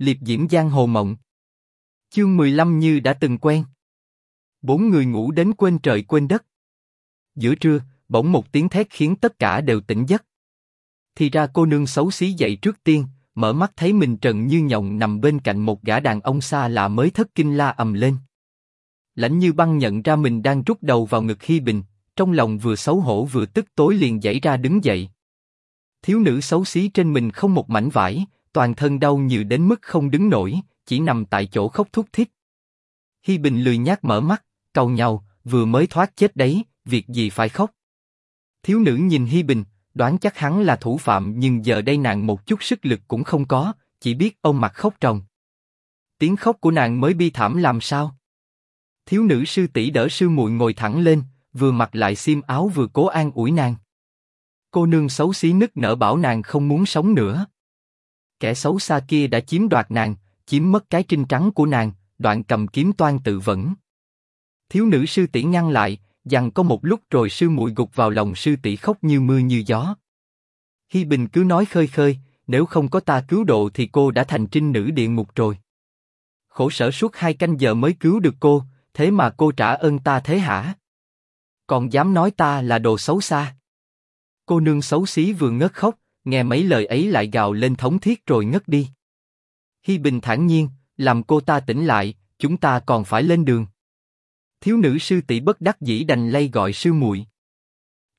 liệp diễm giang hồ mộng. Chương 15 như đã từng quen. Bốn người ngủ đến quên trời quên đất. Giữa trưa, bỗng một tiếng thét khiến tất cả đều tỉnh giấc. Thì ra cô nương xấu xí dậy trước tiên, mở mắt thấy mình trần như nhộng nằm bên cạnh một gã đàn ông xa lạ mới thất kinh la ầm lên. Lãnh như băng nhận ra mình đang rút đầu vào ngực Hi Bình, trong lòng vừa xấu hổ vừa tức tối liền dậy ra đứng dậy. Thiếu nữ xấu xí trên mình không một mảnh vải, toàn thân đau nhiều đến mức không đứng nổi, chỉ nằm tại chỗ khóc thút thít. Hi Bình lười nhác mở mắt, cầu nhau, vừa mới thoát chết đấy, việc gì phải khóc? Thiếu nữ nhìn Hi Bình, đoán chắc hắn là thủ phạm nhưng giờ đây nàng một chút sức lực cũng không có, chỉ biết ông mặt khóc ròng. Tiếng khóc của nàng mới bi thảm làm sao? Thiếu nữ sư tỷ đỡ sư muội ngồi thẳng lên, vừa mặc lại xiêm áo vừa cố an ủi nàng. Cô nương xấu xí nức nở bảo nàng không muốn sống nữa. Kẻ xấu xa kia đã chiếm đoạt nàng, chiếm mất cái trinh trắng của nàng, đoạn cầm kiếm toan tự vẫn. Thiếu nữ sư tỷ ngăn lại, dằn có một lúc rồi sư muội gục vào lòng sư tỷ khóc như mưa như gió. Hi Bình cứ nói khơi khơi, nếu không có ta cứu độ thì cô đã thành trinh nữ địa ngục rồi. Khổ sở suốt hai canh giờ mới cứu được cô, thế mà cô trả ơn ta thế hả? Còn dám nói ta là đồ xấu xa? Cô nương xấu xí vừa ngất khóc, nghe mấy lời ấy lại gào lên thống thiết rồi ngất đi. Hi Bình thản nhiên, làm cô ta tỉnh lại, chúng ta còn phải lên đường. Thiếu nữ sư tỷ bất đắc dĩ đành lay gọi sư muội.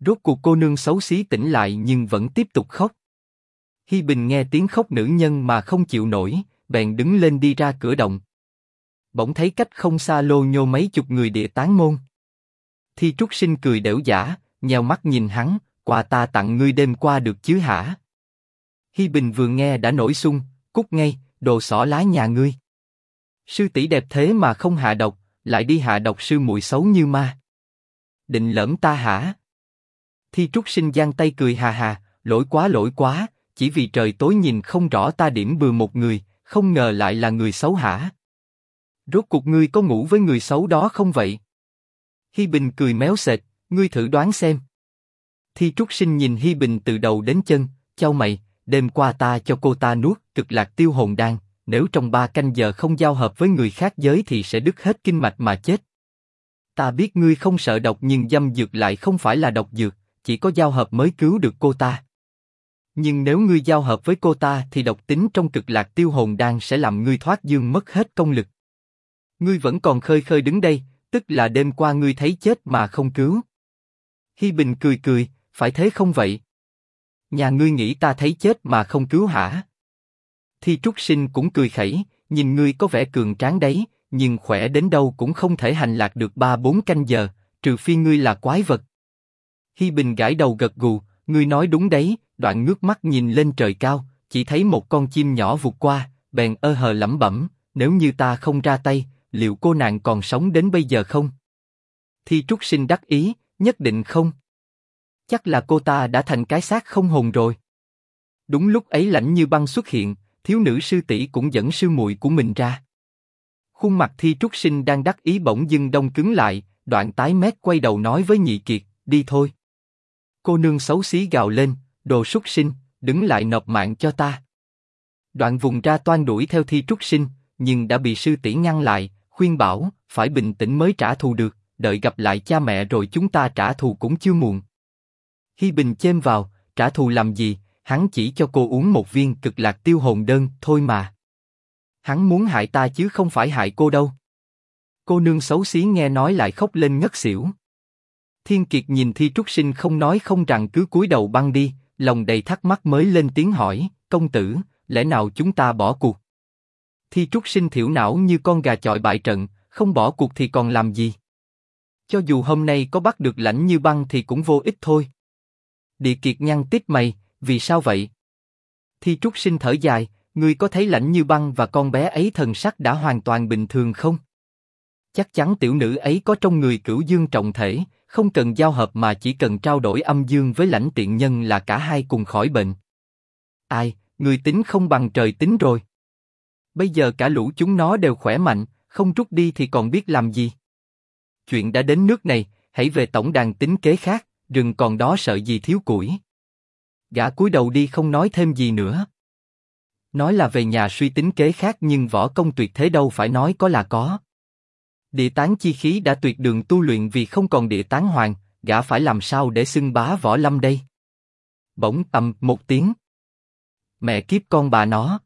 Rốt cuộc cô nương xấu xí tỉnh lại nhưng vẫn tiếp tục khóc. Hi Bình nghe tiếng khóc nữ nhân mà không chịu nổi, bèn đứng lên đi ra cửa động. Bỗng thấy cách không xa lô nhô mấy chục người địa tán môn. Thi Trúc Sinh cười đểu giả, nhèo mắt nhìn hắn, quà ta tặng ngươi đêm qua được chứ hả? Hi Bình vừa nghe đã nổi sung, cút ngay, đồ xỏ lá nhà ngươi. Sư tỷ đẹp thế mà không hạ độc, lại đi hạ độc sư muội xấu như ma. Định lỡm ta hả? Thi Trúc Sinh giang tay cười hà hà, lỗi quá lỗi quá, chỉ vì trời tối nhìn không rõ ta điểm bừa một người, không ngờ lại là người xấu hả? Rốt cuộc ngươi có ngủ với người xấu đó không vậy? Hi Bình cười méo sệt, ngươi thử đoán xem. Thi Trúc Sinh nhìn Hi Bình từ đầu đến chân, chau mày, đêm qua ta cho cô ta nuốt cực lạc tiêu hồn đan, nếu trong ba canh giờ không giao hợp với người khác giới thì sẽ đứt hết kinh mạch mà chết. Ta biết ngươi không sợ độc nhưng dâm dược lại không phải là độc dược, chỉ có giao hợp mới cứu được cô ta. Nhưng nếu ngươi giao hợp với cô ta thì độc tính trong cực lạc tiêu hồn đan sẽ làm ngươi thoát dương mất hết công lực. Ngươi vẫn còn khơi khơi đứng đây, tức là đêm qua ngươi thấy chết mà không cứu. Hi Bình cười cười, phải thế không vậy? Nhà ngươi nghĩ ta thấy chết mà không cứu hả? Thi Trúc Sinh cũng cười khẩy, nhìn ngươi có vẻ cường tráng đấy, nhưng khỏe đến đâu cũng không thể hành lạc được ba bốn canh giờ, trừ phi ngươi là quái vật. Hi Bình gãi đầu gật gù, ngươi nói đúng đấy, đoạn ngước mắt nhìn lên trời cao, chỉ thấy một con chim nhỏ vụt qua, bèn ơ hờ lẩm bẩm, nếu như ta không ra tay, liệu cô nàng còn sống đến bây giờ không? Thi Trúc Sinh đắc ý, nhất định không. Chắc là cô ta đã thành cái xác không hồn rồi. Đúng lúc ấy lạnh như băng xuất hiện, thiếu nữ sư tỷ cũng dẫn sư muội của mình ra. Khuôn mặt Thi Trúc Sinh đang đắc ý bỗng dưng đông cứng lại, đoạn tái mét quay đầu nói với Nhị Kiệt, đi thôi. Cô nương xấu xí gào lên, đồ súc sinh, đứng lại nộp mạng cho ta. Đoạn vùng ra toan đuổi theo Thi Trúc Sinh, nhưng đã bị sư tỷ ngăn lại, khuyên bảo, phải bình tĩnh mới trả thù được, đợi gặp lại cha mẹ rồi chúng ta trả thù cũng chưa muộn. Hi Bình chêm vào, trả thù làm gì? Hắn chỉ cho cô uống một viên cực lạc tiêu hồn đơn thôi mà. Hắn muốn hại ta chứ không phải hại cô đâu. Cô nương xấu xí nghe nói lại khóc lên ngất xỉu. Thiên Kiệt nhìn Thi Trúc Sinh không nói không rằng cứ cúi đầu băng đi, lòng đầy thắc mắc mới lên tiếng hỏi, công tử, lẽ nào chúng ta bỏ cuộc? Thi Trúc Sinh thiểu não như con gà chọi bại trận, không bỏ cuộc thì còn làm gì? Cho dù hôm nay có bắt được lãnh như băng thì cũng vô ích thôi. Địa Kiệt nhăn tít mày, vì sao vậy? Thi Trúc Sinh thở dài, ngươi có thấy lạnh như băng và con bé ấy thần sắc đã hoàn toàn bình thường không? Chắc chắn tiểu nữ ấy có trong người cửu dương trọng thể, không cần giao hợp mà chỉ cần trao đổi âm dương với lãnh tiện nhân là cả hai cùng khỏi bệnh. Ai, người tính không bằng trời tính rồi. Bây giờ cả lũ chúng nó đều khỏe mạnh, không rút đi thì còn biết làm gì. Chuyện đã đến nước này, hãy về tổng đàn tính kế khác, rừng còn đó sợ gì thiếu củi. Gã cúi đầu đi không nói thêm gì nữa. Nói là về nhà suy tính kế khác nhưng võ công tuyệt thế đâu phải nói có là có. Địa tán chi khí đã tuyệt đường tu luyện vì không còn địa tán hoàng, gã phải làm sao để xưng bá võ lâm đây? Bỗng tầm một tiếng. Mẹ kiếp con bà nó.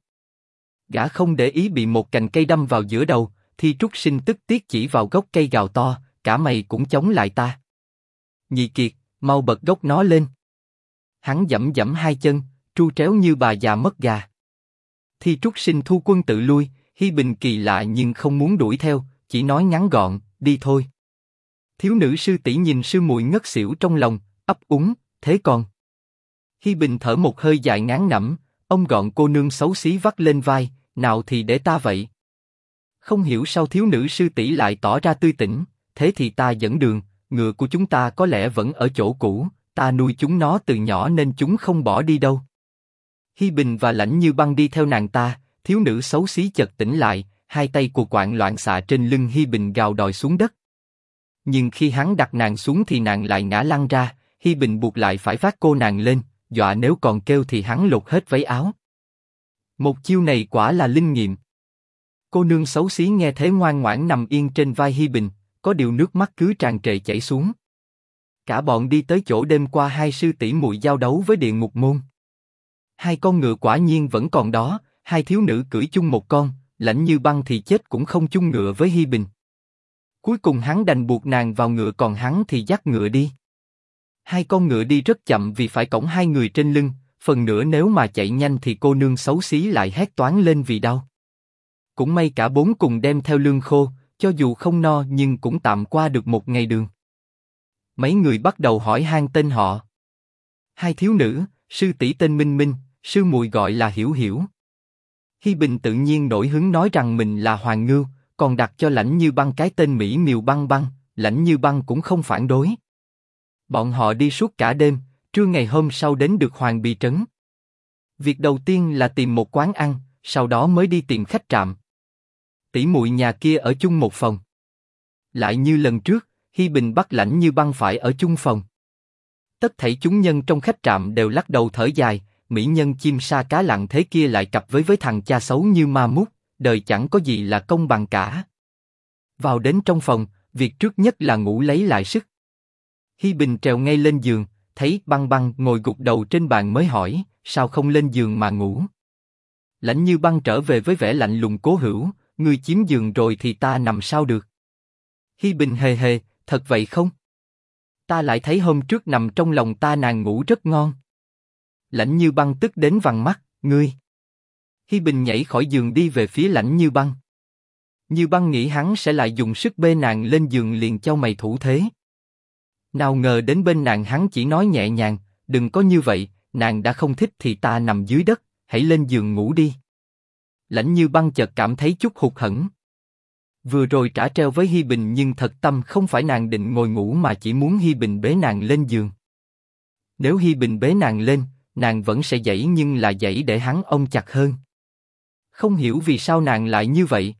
Gã không để ý bị một cành cây đâm vào giữa đầu, thì trúc sinh tức tiết chỉ vào gốc cây gào to, cả mày cũng chống lại ta. Nhị kiệt, mau bật gốc nó lên. Hắn dẫm dẫm hai chân, tru tréo như bà già mất gà. Thi trúc sinh thu quân tự lui, Hi Bình kỳ lạ nhưng không muốn đuổi theo, chỉ nói ngắn gọn, đi thôi. Thiếu nữ sư tỷ nhìn sư muội ngất xỉu trong lòng, ấp úng, thế còn. Hi Bình thở một hơi dài ngán ngẩm, ông gọn cô nương xấu xí vắt lên vai, nào thì để ta vậy. Không hiểu sao thiếu nữ sư tỷ lại tỏ ra tươi tỉnh, thế thì ta dẫn đường, ngựa của chúng ta có lẽ vẫn ở chỗ cũ, ta nuôi chúng nó từ nhỏ nên chúng không bỏ đi đâu. Hi Bình và Lãnh Như Băng đi theo nàng ta, thiếu nữ xấu xí chợt tỉnh lại, hai tay của quạng loạn xạ trên lưng Hi Bình gào đòi xuống đất. Nhưng khi hắn đặt nàng xuống thì nàng lại ngã lăn ra, Hi Bình buộc lại phải phát cô nàng lên, dọa nếu còn kêu thì hắn lột hết váy áo. Một chiêu này quả là linh nghiệm. Cô nương xấu xí nghe thế ngoan ngoãn nằm yên trên vai Hi Bình, có điều nước mắt cứ tràn trề chảy xuống. Cả bọn đi tới chỗ đêm qua hai sư tỷ muội giao đấu với địa ngục môn. Hai con ngựa quả nhiên vẫn còn đó, hai thiếu nữ cưỡi chung một con, lãnh như băng thì chết cũng không chung ngựa với Hi Bình. Cuối cùng hắn đành buộc nàng vào ngựa còn hắn thì dắt ngựa đi. Hai con ngựa đi rất chậm vì phải cõng hai người trên lưng, phần nữa nếu mà chạy nhanh thì cô nương xấu xí lại hét toán lên vì đau. Cũng may cả bốn cùng đem theo lương khô, cho dù không no nhưng cũng tạm qua được một ngày đường. Mấy người bắt đầu hỏi han tên họ. Hai thiếu nữ, sư tỷ tên Minh Minh, sư muội gọi là Hiểu Hiểu. Hi Bình tự nhiên nổi hứng nói rằng mình là Hoàng Ngưu, còn đặt cho lãnh như băng cái tên Mỹ Miều băng băng, lãnh như băng cũng không phản đối. Bọn họ đi suốt cả đêm, trưa ngày hôm sau đến được Hoàng Bì Trấn. Việc đầu tiên là tìm một quán ăn, sau đó mới đi tìm khách trạm. Tỷ muội nhà kia ở chung một phòng. Lại như lần trước, Hi Bình bắt lãnh như băng phải ở chung phòng. Tất thảy chúng nhân trong khách trạm đều lắc đầu thở dài, mỹ nhân chim sa cá lặng thế kia lại cặp với với thằng cha xấu như ma mút, đời chẳng có gì là công bằng cả. Vào đến trong phòng, việc trước nhất là ngủ lấy lại sức. Hi Bình trèo ngay lên giường, thấy băng băng ngồi gục đầu trên bàn mới hỏi, sao không lên giường mà ngủ? Lãnh như băng trở về với vẻ lạnh lùng cố hữu, ngươi chiếm giường rồi thì ta nằm sao được? Hi Bình hề hề, thật vậy không? Ta lại thấy hôm trước nằm trong lòng ta nàng ngủ rất ngon. Lãnh như băng tức đến vằn mắt, ngươi. Hi Bình nhảy khỏi giường đi về phía lãnh như băng. Như băng nghĩ hắn sẽ lại dùng sức bê nàng lên giường liền cho mày thủ thế. Nào ngờ đến bên nàng hắn chỉ nói nhẹ nhàng, đừng có như vậy, nàng đã không thích thì ta nằm dưới đất, hãy lên giường ngủ đi. Lãnh như băng chợt cảm thấy chút hụt hẫng. Vừa rồi trả treo với Hi Bình nhưng thật tâm không phải nàng định ngồi ngủ mà chỉ muốn Hi Bình bế nàng lên giường. Nếu Hi Bình bế nàng lên, nàng vẫn sẽ dậy nhưng là dậy để hắn ôm chặt hơn. Không hiểu vì sao nàng lại như vậy.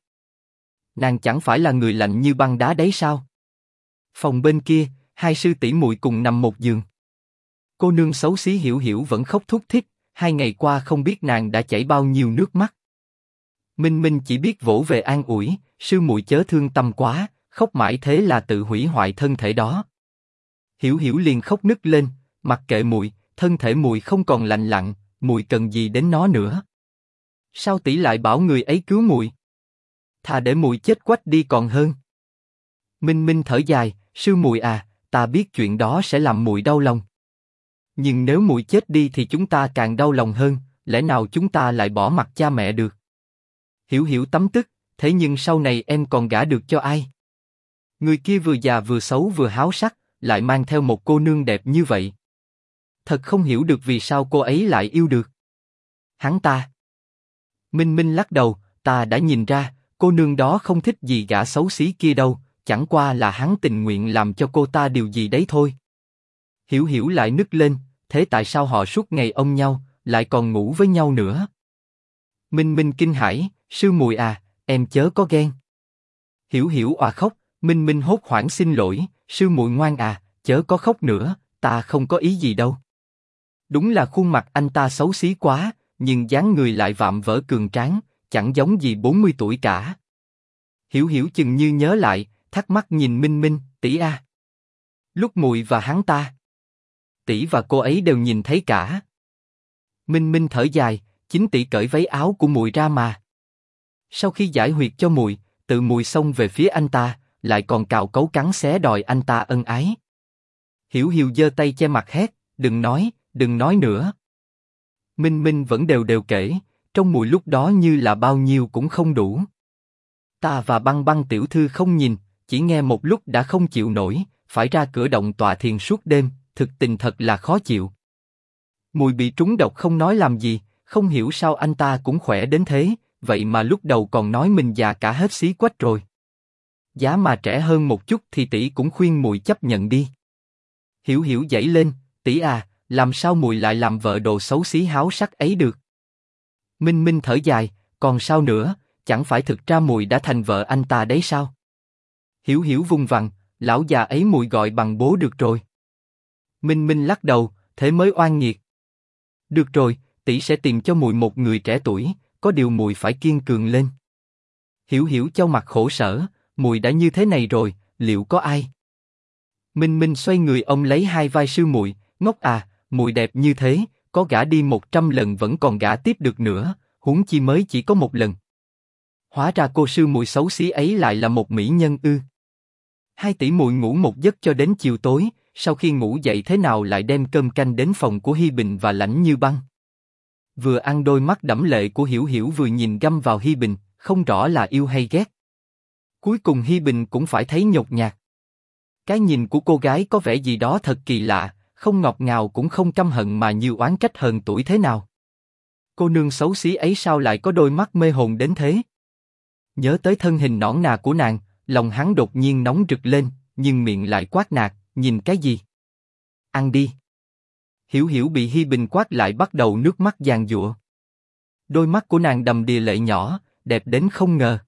Nàng chẳng phải là người lạnh như băng đá đấy sao? Phòng bên kia, hai sư tỷ muội cùng nằm một giường. Cô nương xấu xí hiểu hiểu vẫn khóc thút thít, hai ngày qua không biết nàng đã chảy bao nhiêu nước mắt. Minh Minh chỉ biết vỗ về an ủi, sư muội chớ thương tâm quá, khóc mãi thế là tự hủy hoại thân thể đó. Hiểu hiểu liền khóc nức lên, mặc kệ muội, thân thể muội không còn lạnh lặng, muội cần gì đến nó nữa? Sao tỷ lại bảo người ấy cứu muội? Thà để muội chết quách đi còn hơn. Minh Minh thở dài, sư muội à, ta biết chuyện đó sẽ làm muội đau lòng. Nhưng nếu muội chết đi thì chúng ta càng đau lòng hơn, lẽ nào chúng ta lại bỏ mặt cha mẹ được? Hiểu hiểu tấm tức, thế nhưng sau này em còn gả được cho ai? Người kia vừa già vừa xấu vừa háo sắc, lại mang theo một cô nương đẹp như vậy. Thật không hiểu được vì sao cô ấy lại yêu được. Hắn ta. Minh Minh lắc đầu, ta đã nhìn ra, cô nương đó không thích gì gã xấu xí kia đâu, chẳng qua là hắn tình nguyện làm cho cô ta điều gì đấy thôi. Hiểu hiểu lại nức lên, thế tại sao họ suốt ngày ôm nhau, lại còn ngủ với nhau nữa? Minh Minh kinh hãi, sư mùi à, em chớ có ghen. Hiểu hiểu òa khóc, Minh Minh hốt hoảng xin lỗi, sư muội ngoan à, chớ có khóc nữa, ta không có ý gì đâu. Đúng là khuôn mặt anh ta xấu xí quá, nhưng dáng người lại vạm vỡ cường tráng, chẳng giống gì 40 tuổi cả. Hiểu hiểu chừng như nhớ lại, thắc mắc nhìn Minh Minh, tỷ a. Lúc mùi và hắn ta, tỷ và cô ấy đều nhìn thấy cả. Minh Minh thở dài, chính tỷ cởi váy áo của mùi ra mà. Sau khi giải huyệt cho mùi, tự mùi xông về phía anh ta, lại còn cào cấu cắn xé đòi anh ta ân ái. Hiểu Hiểu giơ tay che mặt hét, đừng nói, đừng nói nữa. Minh Minh vẫn đều đều kể, trong mùi lúc đó như là bao nhiêu cũng không đủ. Ta và băng băng tiểu thư không nhìn, chỉ nghe một lúc đã không chịu nổi, phải ra cửa động tòa thiền suốt đêm, thực tình thật là khó chịu. Mùi bị trúng độc không nói làm gì, không hiểu sao anh ta cũng khỏe đến thế, vậy mà lúc đầu còn nói mình già cả hết xí quách rồi. Giá mà trẻ hơn một chút thì tỷ cũng khuyên mùi chấp nhận đi. Hiểu hiểu dậy lên, tỷ à, làm sao mùi lại làm vợ đồ xấu xí háo sắc ấy được? Minh Minh thở dài, còn sao nữa, chẳng phải thực ra mùi đã thành vợ anh ta đấy sao? Hiểu hiểu vung vằng, lão già ấy mùi gọi bằng bố được rồi. Minh Minh lắc đầu, thế mới oan nghiệt. Được rồi, tỷ sẽ tìm cho mùi một người trẻ tuổi, có điều mùi phải kiên cường lên. Hiểu hiểu cho mặt khổ sở, mùi đã như thế này rồi, liệu có ai? Minh Minh xoay người ông lấy hai vai sư muội, ngốc à, mùi đẹp như thế, có gã đi một trăm lần vẫn còn gã tiếp được nữa, huống chi mới chỉ có một lần. Hóa ra cô sư muội xấu xí ấy lại là một mỹ nhân ư? Hai tỷ muội ngủ một giấc cho đến chiều tối, sau khi ngủ dậy thế nào lại đem cơm canh đến phòng của Hi Bình và lạnh như băng. Vừa ăn đôi mắt đẫm lệ của Hiểu Hiểu vừa nhìn găm vào Hi Bình, không rõ là yêu hay ghét. Cuối cùng Hi Bình cũng phải thấy nhột nhạt. Cái nhìn của cô gái có vẻ gì đó thật kỳ lạ, không ngọt ngào cũng không căm hận mà như oán trách hờn tuổi thế nào. Cô nương xấu xí ấy sao lại có đôi mắt mê hồn đến thế? Nhớ tới thân hình nõn nà của nàng, lòng hắn đột nhiên nóng rực lên, nhưng miệng lại quát nạt, nhìn cái gì? Ăn đi. Hiểu hiểu bị Hi Bình quát lại bắt đầu nước mắt giàn giụa. Đôi mắt của nàng đầm đìa lệ nhỏ, đẹp đến không ngờ.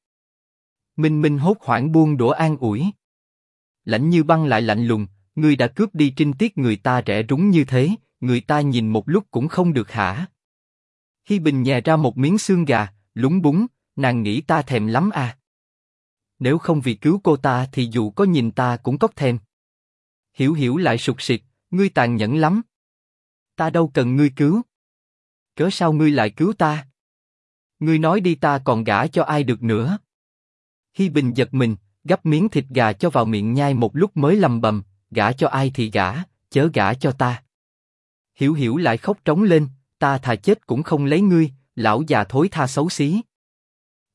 Minh Minh hốt hoảng buông đũa an ủi. Lạnh như băng lại lạnh lùng, ngươi đã cướp đi trinh tiết người ta rẻ rúng như thế, người ta nhìn một lúc cũng không được hả? Hi Bình nhè ra một miếng xương gà, lúng búng, nàng nghĩ ta thèm lắm à? Nếu không vì cứu cô ta thì dù có nhìn ta cũng cóc thèm. Hiểu hiểu lại sụt sịt, ngươi tàn nhẫn lắm. Ta đâu cần ngươi cứu. Cớ sao ngươi lại cứu ta? Ngươi nói đi ta còn gả cho ai được nữa? Hi Bình giật mình, gấp miếng thịt gà cho vào miệng nhai một lúc mới lầm bầm, gả cho ai thì gả, chớ gả cho ta. Hiểu hiểu lại khóc trống lên, ta thà chết cũng không lấy ngươi, lão già thối tha xấu xí.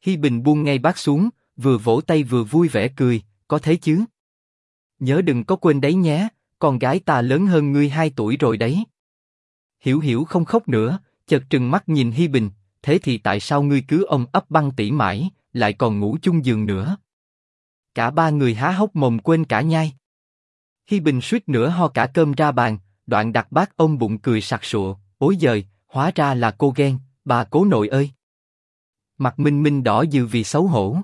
Hi Bình buông ngay bát xuống, vừa vỗ tay vừa vui vẻ cười, có thế chứ? Nhớ đừng có quên đấy nhé, con gái ta lớn hơn ngươi hai tuổi rồi đấy. Hiểu hiểu không khóc nữa, chợt trừng mắt nhìn Hi Bình, thế thì tại sao ngươi cứ ông ấp băng tỉ mãi, lại còn ngủ chung giường nữa? Cả ba người há hốc mồm quên cả nhai. Hi Bình suýt nữa ho cả cơm ra bàn, đoạn đặt bát ôm bụng cười sặc sụa, ối giời, hóa ra là cô ghen, bà cố nội ơi. Mặt Minh Minh đỏ dư vì xấu hổ.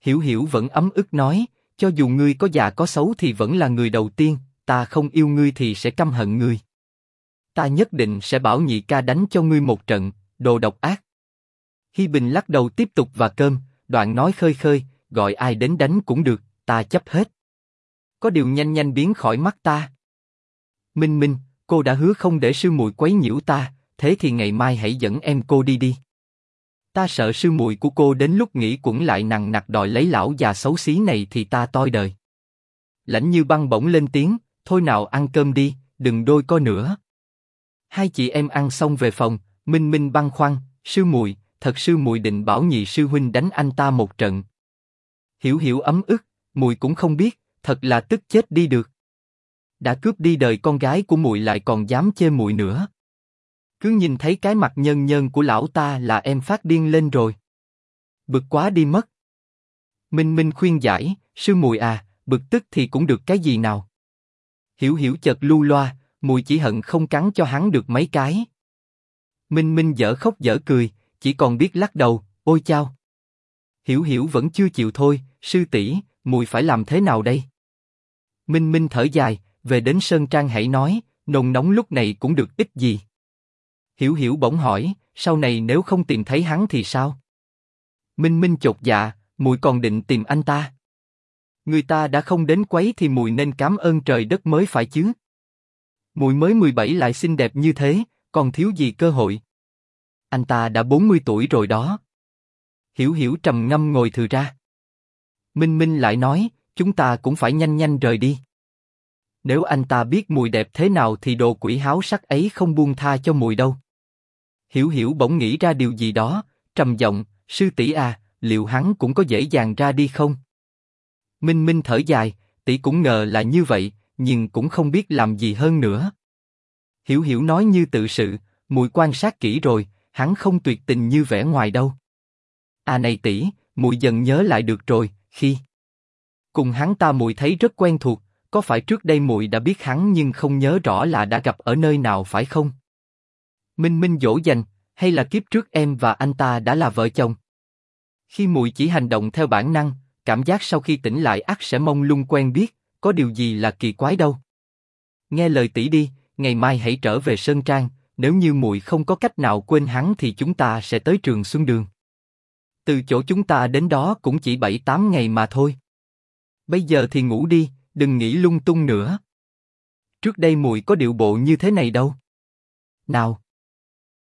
Hiểu Hiểu vẫn ấm ức nói, cho dù ngươi có già có xấu thì vẫn là người đầu tiên, ta không yêu ngươi thì sẽ căm hận ngươi. Ta nhất định sẽ bảo nhị ca đánh cho ngươi một trận, đồ độc ác. Hi Bình lắc đầu tiếp tục và cơm, đoạn nói khơi khơi, gọi ai đến đánh cũng được, ta chấp hết. Có điều nhanh nhanh biến khỏi mắt ta. Minh Minh, cô đã hứa không để sư muội quấy nhiễu ta, thế thì ngày mai hãy dẫn em cô đi đi. Ta sợ sư muội của cô đến lúc nghĩ cũng lại nằng nặc đòi lấy lão già xấu xí này thì ta toi đời. Lãnh như băng bỗng lên tiếng, thôi nào ăn cơm đi, đừng đôi co nữa. Hai chị em ăn xong về phòng, Minh Minh băng khoăn, sư muội, thật sư muội định bảo nhị sư huynh đánh anh ta một trận. Hiểu hiểu ấm ức, muội cũng không biết, thật là tức chết đi được. Đã cướp đi đời con gái của muội lại còn dám chê muội nữa. Cứ nhìn thấy cái mặt nhân nhân của lão ta là em phát điên lên rồi. Bực quá đi mất. Minh Minh khuyên giải, sư muội à, bực tức thì cũng được cái gì nào. Hiểu hiểu chợt lu loa, mùi chỉ hận không cắn cho hắn được mấy cái. Minh Minh dở khóc dở cười, chỉ còn biết lắc đầu, ôi chao. Hiểu hiểu vẫn chưa chịu thôi, sư tỷ, mùi phải làm thế nào đây? Minh Minh thở dài, về đến sơn trang hãy nói, nồng nóng lúc này cũng được ít gì. Hiểu hiểu bỗng hỏi, sau này nếu không tìm thấy hắn thì sao? Minh Minh chột dạ, mùi còn định tìm anh ta. Người ta đã không đến quấy thì mùi nên cảm ơn trời đất mới phải chứ. Mùi mới 17 lại xinh đẹp như thế, còn thiếu gì cơ hội. Anh ta đã 40 tuổi rồi đó. Hiểu hiểu trầm ngâm ngồi thừa ra. Minh Minh lại nói, chúng ta cũng phải nhanh nhanh rời đi. Nếu anh ta biết mùi đẹp thế nào thì đồ quỷ háo sắc ấy không buông tha cho mùi đâu. Hiểu hiểu bỗng nghĩ ra điều gì đó, trầm giọng, sư tỷ à, liệu hắn cũng có dễ dàng ra đi không? Minh Minh thở dài, tỷ cũng ngờ là như vậy, nhưng cũng không biết làm gì hơn nữa. Hiểu hiểu nói như tự sự, mùi quan sát kỹ rồi, hắn không tuyệt tình như vẻ ngoài đâu. À này tỷ, mùi dần nhớ lại được rồi, khi cùng hắn ta mùi thấy rất quen thuộc, có phải trước đây mùi đã biết hắn nhưng không nhớ rõ là đã gặp ở nơi nào phải không? Minh Minh dỗ dành, hay là kiếp trước em và anh ta đã là vợ chồng? Khi mùi chỉ hành động theo bản năng, cảm giác sau khi tỉnh lại ắt sẽ mong lung quen biết, có điều gì là kỳ quái đâu. Nghe lời tỷ đi, ngày mai hãy trở về sơn trang. Nếu như mùi không có cách nào quên hắn thì chúng ta sẽ tới trường Xuân Đường. Từ chỗ chúng ta đến đó cũng chỉ bảy tám ngày mà thôi. Bây giờ thì ngủ đi, đừng nghĩ lung tung nữa. Trước đây mùi có điệu bộ như thế này đâu. Nào,